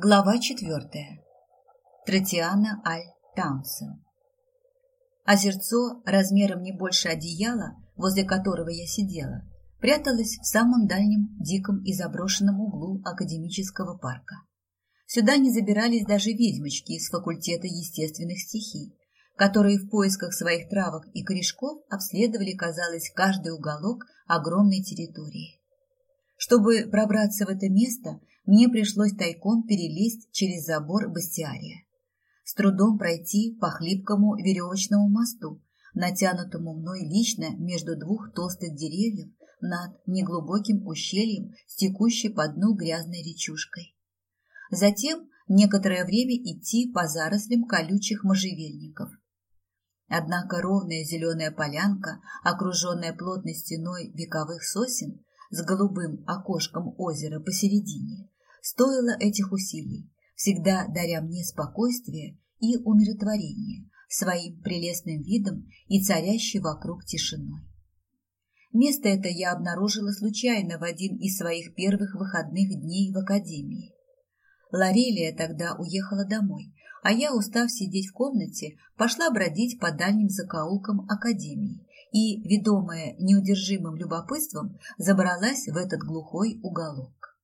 Глава четвертая. Тротиана Аль Таунсен. Озерцо, размером не больше одеяла, возле которого я сидела, пряталось в самом дальнем, диком и заброшенном углу академического парка. Сюда не забирались даже ведьмочки из факультета естественных стихий, которые в поисках своих травок и корешков обследовали, казалось, каждый уголок огромной территории. Чтобы пробраться в это место, мне пришлось тайком перелезть через забор бастиария. С трудом пройти по хлипкому веревочному мосту, натянутому мной лично между двух толстых деревьев над неглубоким ущельем, стекущей по дну грязной речушкой. Затем некоторое время идти по зарослям колючих можжевельников. Однако ровная зеленая полянка, окруженная плотной стеной вековых сосен с голубым окошком озера посередине, стоило этих усилий, всегда даря мне спокойствие и умиротворение своим прелестным видом и царящей вокруг тишиной. Место это я обнаружила случайно в один из своих первых выходных дней в академии. Лорелия тогда уехала домой, а я, устав сидеть в комнате, пошла бродить по дальним закоулкам академии и, ведомая неудержимым любопытством, забралась в этот глухой уголок.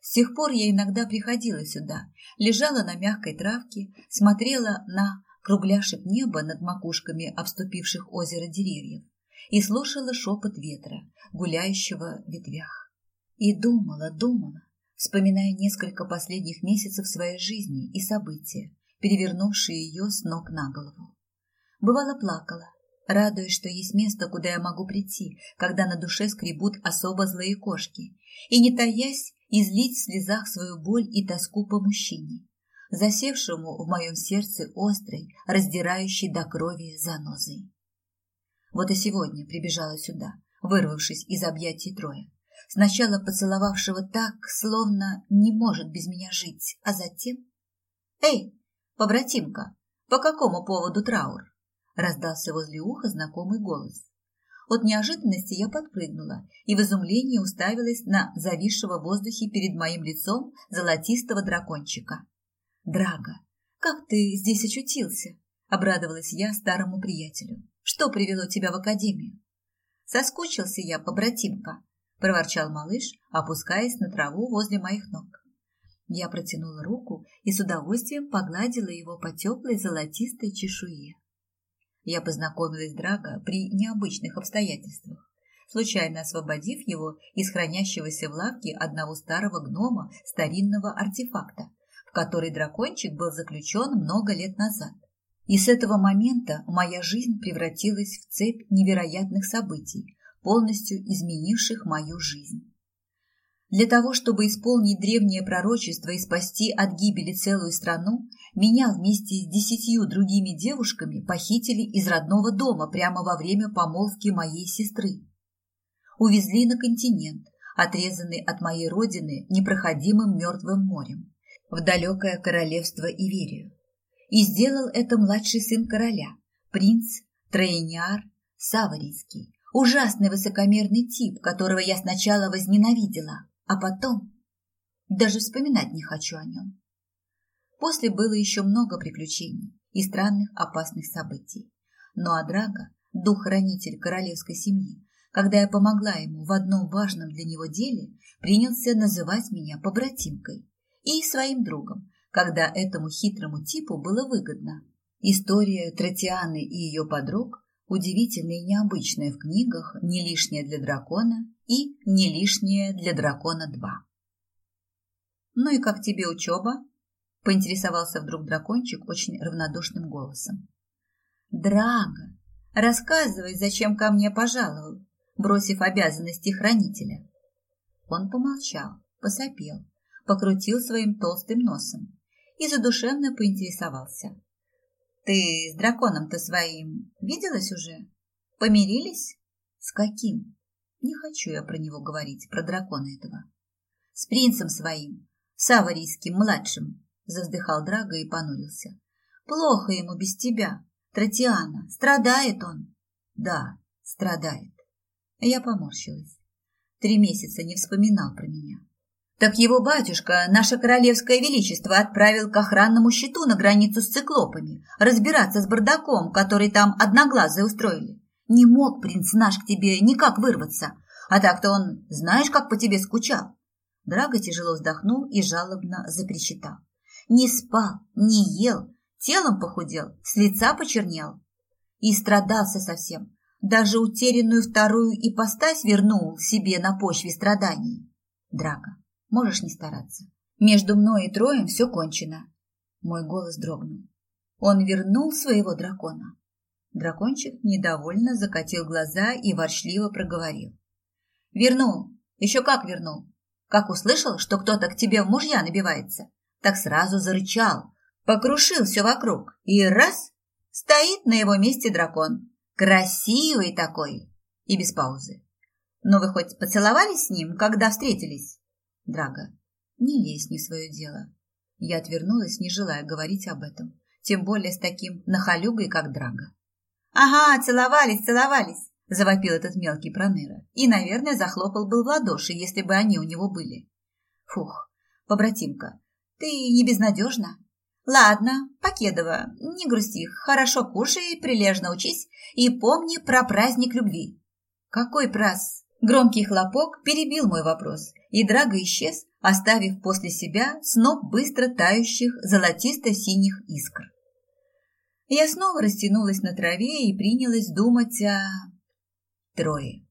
С тех пор я иногда приходила сюда, лежала на мягкой травке, смотрела на кругляшек неба над макушками обступивших озеро деревьев и слушала шепот ветра, гуляющего в ветвях. И думала, думала, вспоминая несколько последних месяцев своей жизни и события, перевернувшие ее с ног на голову. Бывало, плакала, радуясь, что есть место, куда я могу прийти, когда на душе скребут особо злые кошки, и, не таясь, излить в слезах свою боль и тоску по мужчине, засевшему в моем сердце острой, раздирающей до крови занозой. Вот и сегодня прибежала сюда, вырвавшись из объятий Троя, сначала поцеловавшего так, словно не может без меня жить, а затем... «Эй, побратимка, по какому поводу траур?» Раздался возле уха знакомый голос. От неожиданности я подпрыгнула и в изумлении уставилась на зависшего в воздухе перед моим лицом золотистого дракончика. «Драга, как ты здесь очутился?» – обрадовалась я старому приятелю. «Что привело тебя в академию?» «Соскучился я, побратимка», – проворчал малыш, опускаясь на траву возле моих ног. Я протянула руку и с удовольствием погладила его по теплой золотистой чешуе. Я познакомилась с Драго при необычных обстоятельствах, случайно освободив его из хранящегося в лавке одного старого гнома старинного артефакта, в который дракончик был заключен много лет назад. И с этого момента моя жизнь превратилась в цепь невероятных событий, полностью изменивших мою жизнь. Для того, чтобы исполнить древнее пророчество и спасти от гибели целую страну, меня вместе с десятью другими девушками похитили из родного дома прямо во время помолвки моей сестры. Увезли на континент, отрезанный от моей родины непроходимым мертвым морем, в далекое королевство Иверию. И сделал это младший сын короля, принц Трейниар Саварийский, ужасный высокомерный тип, которого я сначала возненавидела, а потом даже вспоминать не хочу о нем. После было еще много приключений и странных опасных событий. Но Адраго, дух-хранитель королевской семьи, когда я помогла ему в одном важном для него деле, принялся называть меня побратимкой и своим другом, когда этому хитрому типу было выгодно. История Тротианы и ее подруг удивительная и необычная в книгах «Не лишняя для дракона» и «Не лишняя для дракона 2». «Ну и как тебе учеба?» – поинтересовался вдруг дракончик очень равнодушным голосом. «Драго, рассказывай, зачем ко мне пожаловал, бросив обязанности хранителя». Он помолчал, посопел, покрутил своим толстым носом и задушевно поинтересовался. Ты с драконом-то своим виделась уже? Помирились? С каким? Не хочу я про него говорить, про дракона этого. С принцем своим, Саварийским младшим, заздыхал Драго и понурился. Плохо ему без тебя, Тротиана, страдает он. Да, страдает. Я поморщилась. Три месяца не вспоминал про меня. Так его батюшка, наше королевское величество, отправил к охранному щиту на границу с циклопами, разбираться с бардаком, который там одноглазые устроили. Не мог принц наш к тебе никак вырваться, а так-то он, знаешь, как по тебе скучал. Драго тяжело вздохнул и жалобно запричитал. Не спал, не ел, телом похудел, с лица почернел. И страдался совсем. Даже утерянную вторую ипостась вернул себе на почве страданий. Драго, Можешь не стараться. Между мной и Троем все кончено. Мой голос дрогнул. Он вернул своего дракона. Дракончик недовольно закатил глаза и ворчливо проговорил. Вернул. Еще как вернул. Как услышал, что кто-то к тебе в мужья набивается, так сразу зарычал, покрушил все вокруг и раз — стоит на его месте дракон. Красивый такой. И без паузы. Но вы хоть поцеловались с ним, когда встретились? Драга, не лезь не в свое дело. Я отвернулась, не желая говорить об этом, тем более с таким нахалюгой, как Драга. «Ага, целовались, целовались!» – завопил этот мелкий проныра. И, наверное, захлопал был в ладоши, если бы они у него были. «Фух, побратимка, ты не безнадежна?» «Ладно, Покедова, не грусти, хорошо кушай, прилежно учись и помни про праздник любви». «Какой праз?» Громкий хлопок перебил мой вопрос, и Драго исчез, оставив после себя сноп быстро тающих золотисто-синих искр. Я снова растянулась на траве и принялась думать о... Трое.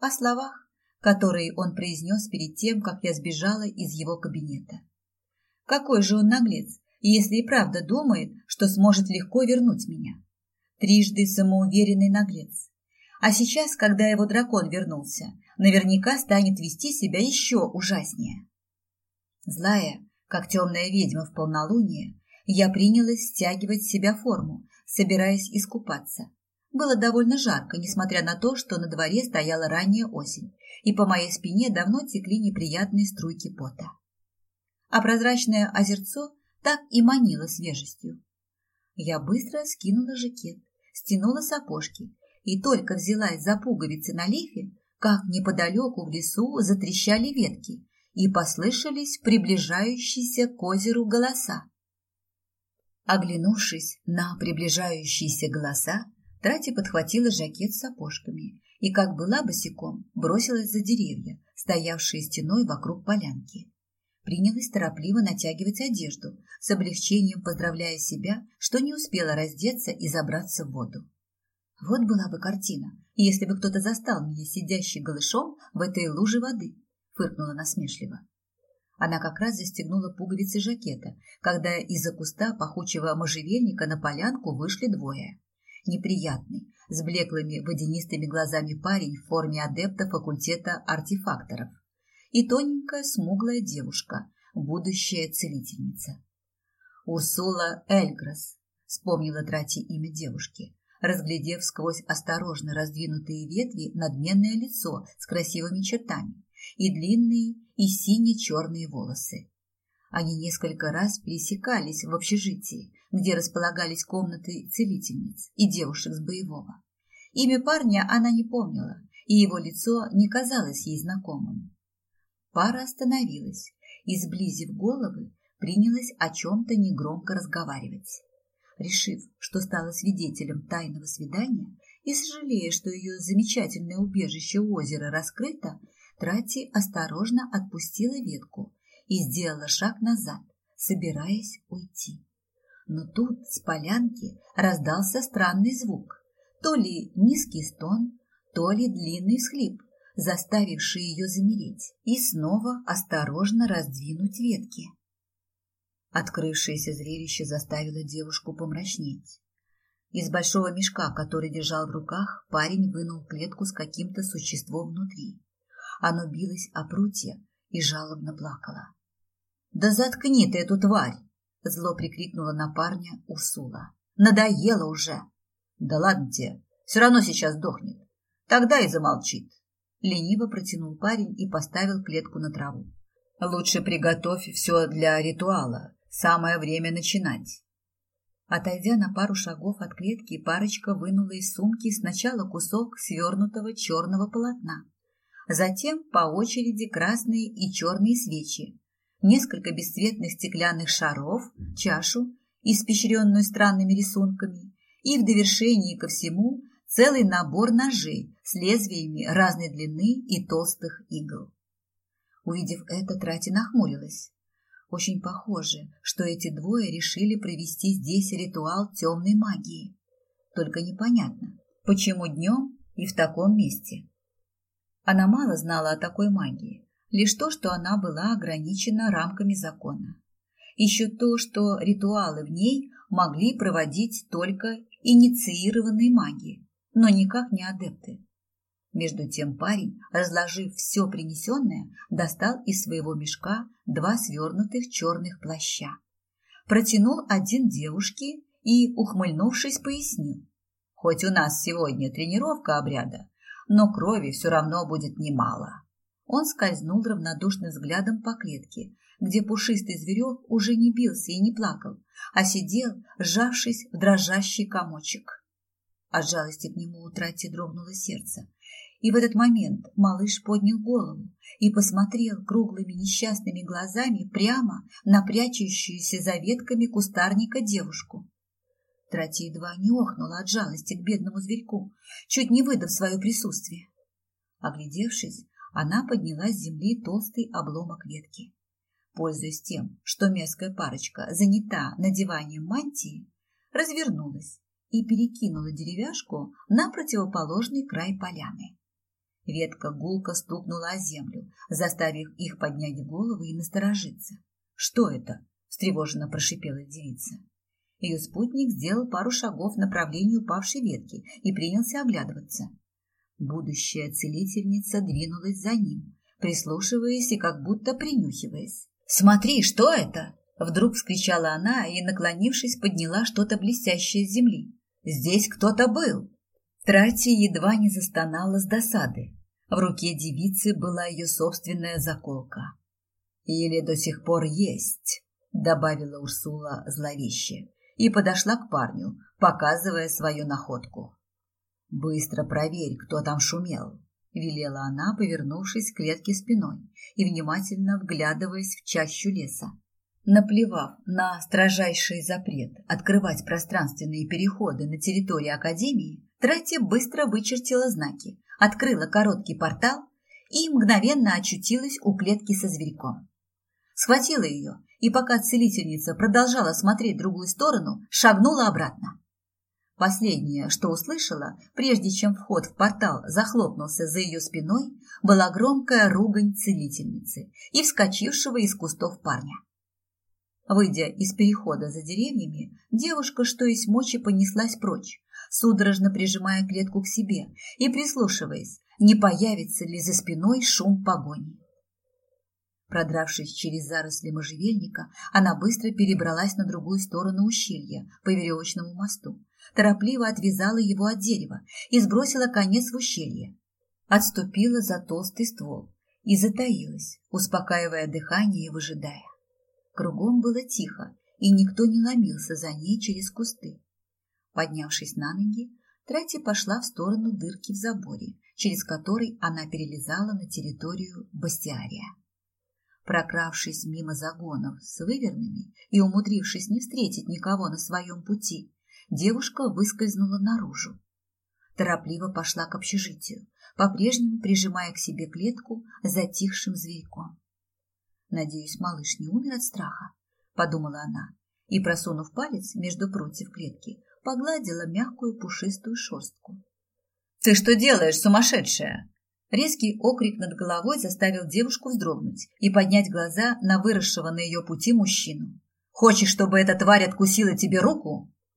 О словах, которые он произнес перед тем, как я сбежала из его кабинета. Какой же он наглец, если и правда думает, что сможет легко вернуть меня. Трижды самоуверенный наглец. А сейчас, когда его дракон вернулся, наверняка станет вести себя еще ужаснее. Злая, как темная ведьма в полнолуние, я принялась стягивать с себя форму, собираясь искупаться. Было довольно жарко, несмотря на то, что на дворе стояла ранняя осень, и по моей спине давно текли неприятные струйки пота. А прозрачное озерцо так и манило свежестью. Я быстро скинула жакет, стянула сапожки и только взялась за пуговицы на лифе, как неподалеку в лесу затрещали ветки и послышались приближающиеся к озеру голоса. Оглянувшись на приближающиеся голоса, Трати подхватила жакет с сапожками и, как была босиком, бросилась за деревья, стоявшие стеной вокруг полянки. Принялась торопливо натягивать одежду, с облегчением поздравляя себя, что не успела раздеться и забраться в воду. Вот была бы картина, если бы кто-то застал меня сидящей голышом в этой луже воды, фыркнула насмешливо. Она как раз застегнула пуговицы жакета, когда из-за куста пахучего можжевельника на полянку вышли двое. Неприятный, с блеклыми водянистыми глазами парень в форме адепта факультета артефакторов и тоненькая смуглая девушка, будущая целительница. Урсула Эльграс, вспомнила Трати имя девушки, разглядев сквозь осторожно раздвинутые ветви надменное лицо с красивыми чертами и длинные и сине-черные волосы. Они несколько раз пересекались в общежитии, где располагались комнаты целительниц и девушек с боевого. Имя парня она не помнила, и его лицо не казалось ей знакомым. Пара остановилась и, сблизив головы, принялась о чем-то негромко разговаривать решив, что стала свидетелем тайного свидания, и сожалея, что ее замечательное убежище озера раскрыто, Трати осторожно отпустила ветку и сделала шаг назад, собираясь уйти. Но тут с полянки раздался странный звук, то ли низкий стон, то ли длинный всхлип, заставивший ее замереть и снова осторожно раздвинуть ветки. Открывшееся зрелище заставило девушку помрачнеть. Из большого мешка, который держал в руках, парень вынул клетку с каким-то существом внутри. Оно билось о прутья и жалобно плакало. «Да заткни ты эту тварь!» — зло прикрикнула на парня Урсула. «Надоело уже!» «Да ладно тебе, все равно сейчас дохнет. Тогда и замолчит!» Лениво протянул парень и поставил клетку на траву. «Лучше приготовь все для ритуала, Самое время начинать. Отойдя на пару шагов от клетки, парочка вынула из сумки сначала кусок свернутого черного полотна, Затем по очереди красные и черные свечи, несколько бесцветных стеклянных шаров, чашу, испещренную странными рисунками, и в довершении ко всему целый набор ножей с лезвиями разной длины и толстых игл. Увидев это, Трати нахмурилась. Очень похоже, что эти двое решили провести здесь ритуал темной магии. Только непонятно, почему днем и в таком месте. Она мало знала о такой магии, лишь то, что она была ограничена рамками закона. Еще то, что ритуалы в ней могли проводить только инициированные маги, но никак не адепты. Между тем парень, разложив все принесенное, достал из своего мешка два свернутых черных плаща. Протянул один девушке и, ухмыльнувшись, пояснил. Хоть у нас сегодня тренировка обряда, но крови все равно будет немало. Он скользнул равнодушным взглядом по клетке, где пушистый зверек уже не бился и не плакал, а сидел, сжавшись в дрожащий комочек. От жалости к нему у дрогнуло сердце, и в этот момент малыш поднял голову и посмотрел круглыми несчастными глазами прямо на прячущуюся за ветками кустарника девушку. Трати едва не охнула от жалости к бедному зверьку, чуть не выдав свое присутствие. Оглядевшись, она подняла с земли толстый обломок ветки. Пользуясь тем, что мерзкая парочка занята надеванием мантии, развернулась и перекинула деревяшку на противоположный край поляны. Ветка гулко стукнула о землю, заставив их поднять головы и насторожиться. «Что это?» – встревоженно прошипела девица. Ее спутник сделал пару шагов в направлении упавшей ветки и принялся оглядываться. Будущая целительница двинулась за ним, прислушиваясь и как будто принюхиваясь. «Смотри, что это?» Вдруг вскричала она и, наклонившись, подняла что-то блестящее с земли. «Здесь кто-то был!» Трати едва не застонала с досады. В руке девицы была ее собственная заколка. «Или до сих пор есть», — добавила Урсула зловеще и подошла к парню, показывая свою находку. «Быстро проверь, кто там шумел», — велела она, повернувшись к клетке спиной и внимательно вглядываясь в чащу леса. Наплевав на строжайший запрет открывать пространственные переходы на территории Академии, Трати быстро вычертила знаки, открыла короткий портал и мгновенно очутилась у клетки со зверьком. Схватила ее и, пока целительница продолжала смотреть в другую сторону, шагнула обратно. Последнее, что услышала, прежде чем вход в портал захлопнулся за ее спиной, была громкая ругань целительницы и вскочившего из кустов парня. Выйдя из перехода за деревьями, девушка, что есть мочи, понеслась прочь, судорожно прижимая клетку к себе и прислушиваясь, не появится ли за спиной шум погони. Продравшись через заросли можжевельника, она быстро перебралась на другую сторону ущелья по веревочному мосту, торопливо отвязала его от дерева и сбросила конец в ущелье. Отступила за толстый ствол и затаилась, успокаивая дыхание и выжидая. Кругом было тихо, и никто не ломился за ней через кусты. Поднявшись на ноги, Трати пошла в сторону дырки в заборе, через который она перелезала на территорию бастиария. Прокравшись мимо загонов с выверными и умудрившись не встретить никого на своем пути, девушка выскользнула наружу. Торопливо пошла к общежитию, по-прежнему прижимая к себе клетку затихшим зверьком. Надеюсь, малыш не умер от страха, подумала она и, просунув палец между прутьев клетки, погладила мягкую пушистую шерстку. «Ты что делаешь, сумасшедшая?» Резкий окрик над головой заставил девушку вздрогнуть и поднять глаза на выросшего на ее пути мужчину. «Хочешь, чтобы эта тварь откусила тебе руку?»